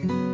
Mm-hmm.